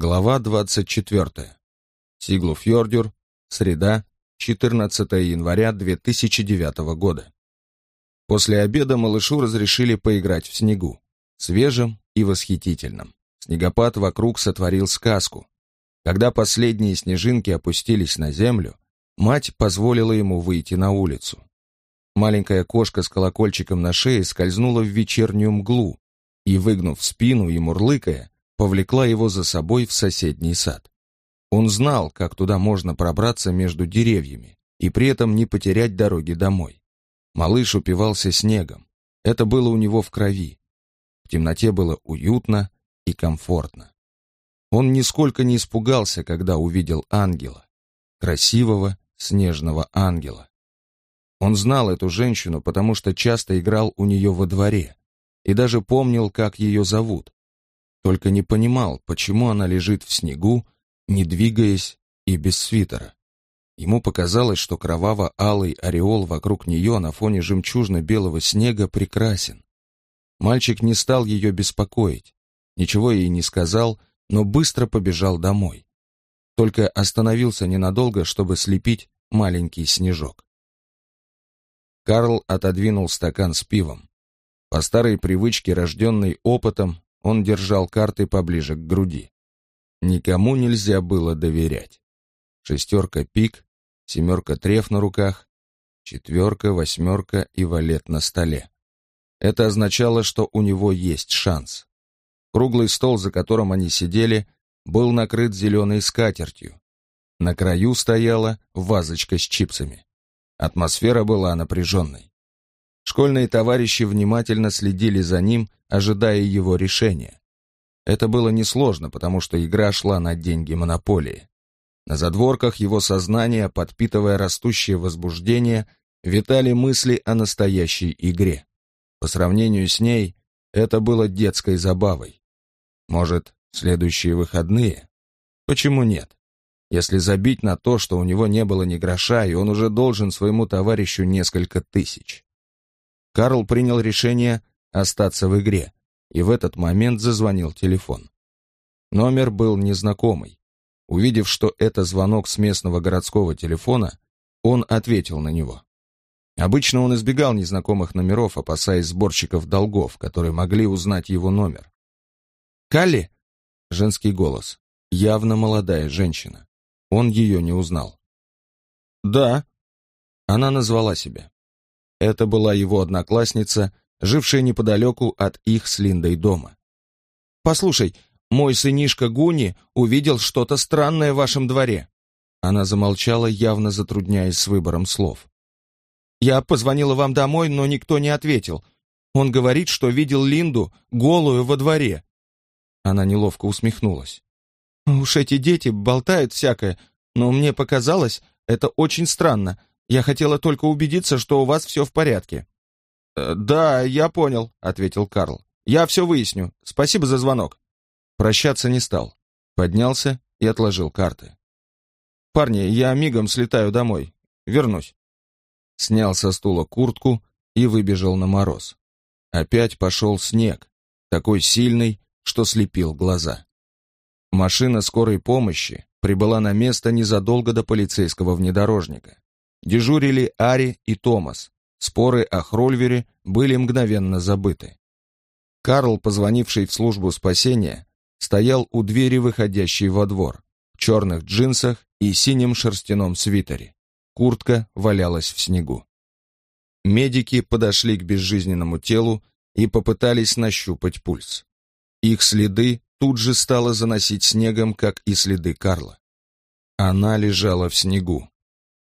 Глава 24. Сиглуфьордюр. Среда, 14 января 2009 года. После обеда малышу разрешили поиграть в снегу, свежем и восхитительном. Снегопад вокруг сотворил сказку. Когда последние снежинки опустились на землю, мать позволила ему выйти на улицу. Маленькая кошка с колокольчиком на шее скользнула в вечернюю мглу и, выгнув спину и мурлыкая, повлекла его за собой в соседний сад. Он знал, как туда можно пробраться между деревьями и при этом не потерять дороги домой. Малыш упивался снегом. Это было у него в крови. В темноте было уютно и комфортно. Он нисколько не испугался, когда увидел ангела. Красивого снежного ангела. Он знал эту женщину, потому что часто играл у нее во дворе и даже помнил, как ее зовут только не понимал, почему она лежит в снегу, не двигаясь и без свитера. Ему показалось, что кроваво-алый ореол вокруг нее на фоне жемчужно-белого снега прекрасен. Мальчик не стал ее беспокоить, ничего ей не сказал, но быстро побежал домой. Только остановился ненадолго, чтобы слепить маленький снежок. Карл отодвинул стакан с пивом. По старой привычке, рожденной опытом, он держал карты поближе к груди. Никому нельзя было доверять. Шестерка пик, семерка треф на руках, четверка, восьмерка и валет на столе. Это означало, что у него есть шанс. Круглый стол, за которым они сидели, был накрыт зеленой скатертью. На краю стояла вазочка с чипсами. Атмосфера была напряженной. Школьные товарищи внимательно следили за ним, ожидая его решения. Это было несложно, потому что игра шла на деньги монополии. На задворках его сознания, подпитывая растущее возбуждение, витали мысли о настоящей игре. По сравнению с ней, это было детской забавой. Может, следующие выходные? Почему нет? Если забить на то, что у него не было ни гроша, и он уже должен своему товарищу несколько тысяч. Карл принял решение остаться в игре, и в этот момент зазвонил телефон. Номер был незнакомый. Увидев, что это звонок с местного городского телефона, он ответил на него. Обычно он избегал незнакомых номеров, опасаясь сборщиков долгов, которые могли узнать его номер. «Калли?» — женский голос. Явно молодая женщина. Он ее не узнал. «Да». Она назвала себя. Это была его одноклассница, жившая неподалеку от их с Линдой дома. «Послушай, мой сынишка Гуни увидел что-то странное в вашем дворе». Она замолчала, явно затрудняясь с выбором слов. «Я позвонила вам домой, но никто не ответил. Он говорит, что видел Линду голую во дворе». Она неловко усмехнулась. «Уж эти дети болтают всякое, но мне показалось, это очень странно. Я хотела только убедиться, что у вас все в порядке». «Э, «Да, я понял», — ответил Карл. «Я все выясню. Спасибо за звонок». Прощаться не стал. Поднялся и отложил карты. «Парни, я мигом слетаю домой. Вернусь». Снял со стула куртку и выбежал на мороз. Опять пошел снег, такой сильный, что слепил глаза. Машина скорой помощи прибыла на место незадолго до полицейского внедорожника. Дежурили Ари и Томас. Споры о Хрольвере были мгновенно забыты. Карл, позвонивший в службу спасения, стоял у двери, выходящей во двор, в черных джинсах и синем шерстяном свитере. Куртка валялась в снегу. Медики подошли к безжизненному телу и попытались нащупать пульс. Их следы тут же стало заносить снегом, как и следы Карла. Она лежала в снегу,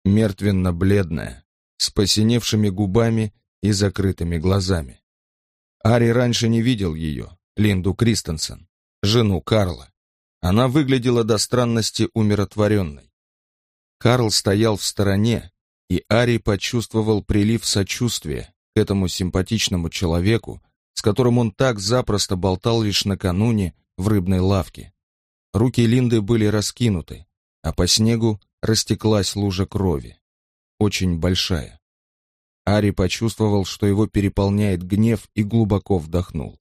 мертвенно-бледная, с посиневшими губами и закрытыми глазами. Ари раньше не видел ее, Линду Кристенсен, жену Карла. Она выглядела до странности умиротворенной. Карл стоял в стороне, и Ари почувствовал прилив сочувствия к этому симпатичному человеку, с которым он так запросто болтал лишь накануне в рыбной лавке. Руки Линды были раскинуты, а по снегу растеклась лужа крови. Очень большая. Ари почувствовал, что его переполняет гнев и глубоко вдохнул.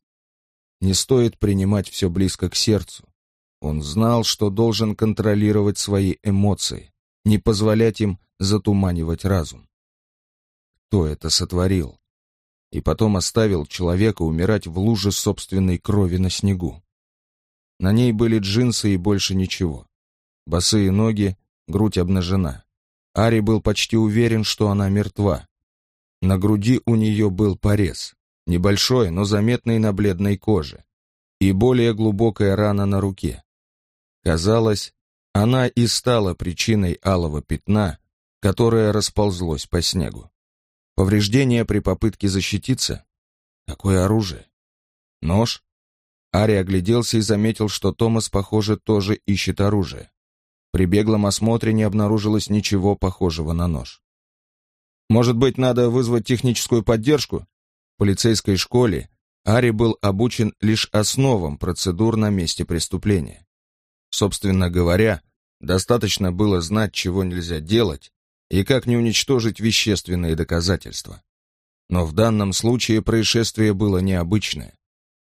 Не стоит принимать все близко к сердцу. Он знал, что должен контролировать свои эмоции, не позволять им затуманивать разум. Кто это сотворил? И потом оставил человека умирать в луже собственной крови на снегу. На ней были джинсы и больше ничего. Босые ноги, грудь обнажена. Ари был почти уверен, что она мертва. На груди у нее был порез, небольшой, но заметный на бледной коже, и более глубокая рана на руке. Казалось, она и стала причиной алого пятна, которое расползлось по снегу. Повреждения при попытке защититься? Какое оружие? Нож? Ари огляделся и заметил, что Томас, похоже, тоже ищет оружие. При беглом осмотре не обнаружилось ничего похожего на нож. Может быть, надо вызвать техническую поддержку? В полицейской школе Ари был обучен лишь основам процедур на месте преступления. Собственно говоря, достаточно было знать, чего нельзя делать и как не уничтожить вещественные доказательства. Но в данном случае происшествие было необычное.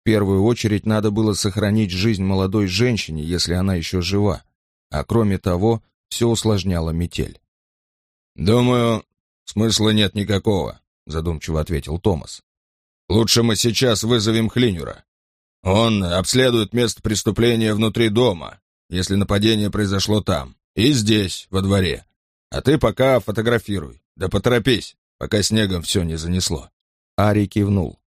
В первую очередь надо было сохранить жизнь молодой женщине, если она еще жива, а кроме того, все усложняло метель. «Думаю, смысла нет никакого», — задумчиво ответил Томас. «Лучше мы сейчас вызовем Хлинюра. Он обследует место преступления внутри дома, если нападение произошло там, и здесь, во дворе. А ты пока фотографируй, да поторопись, пока снегом все не занесло». Ари кивнул.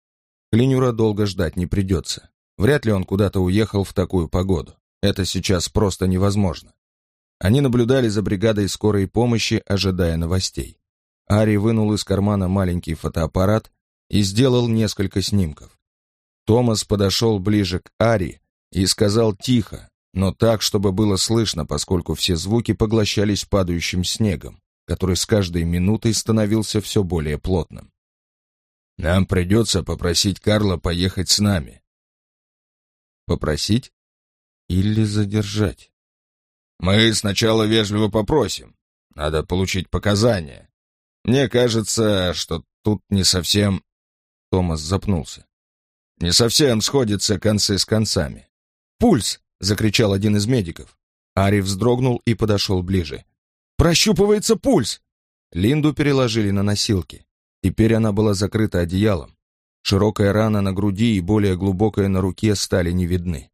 Клинюра долго ждать не придется. Вряд ли он куда-то уехал в такую погоду. Это сейчас просто невозможно. Они наблюдали за бригадой скорой помощи, ожидая новостей. Ари вынул из кармана маленький фотоаппарат и сделал несколько снимков. Томас подошел ближе к Ари и сказал тихо, но так, чтобы было слышно, поскольку все звуки поглощались падающим снегом, который с каждой минутой становился все более плотным. «Нам придется попросить Карла поехать с нами». «Попросить или задержать?» «Мы сначала вежливо попросим. Надо получить показания. Мне кажется, что тут не совсем...» Томас запнулся. «Не совсем сходятся концы с концами. Пульс!» — закричал один из медиков. Ари вздрогнул и подошел ближе. «Прощупывается пульс!» Линду переложили на носилки. Теперь она была закрыта одеялом. Широкая рана на груди и более глубокая на руке стали не видны.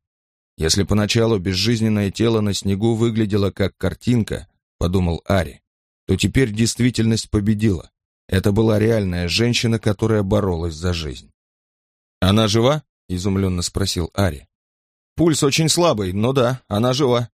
Если поначалу безжизненное тело на снегу выглядело как картинка, подумал Ари, то теперь действительность победила. Это была реальная женщина, которая боролась за жизнь. «Она жива?» — изумленно спросил Ари. Пульс очень слабый, но да, она жива.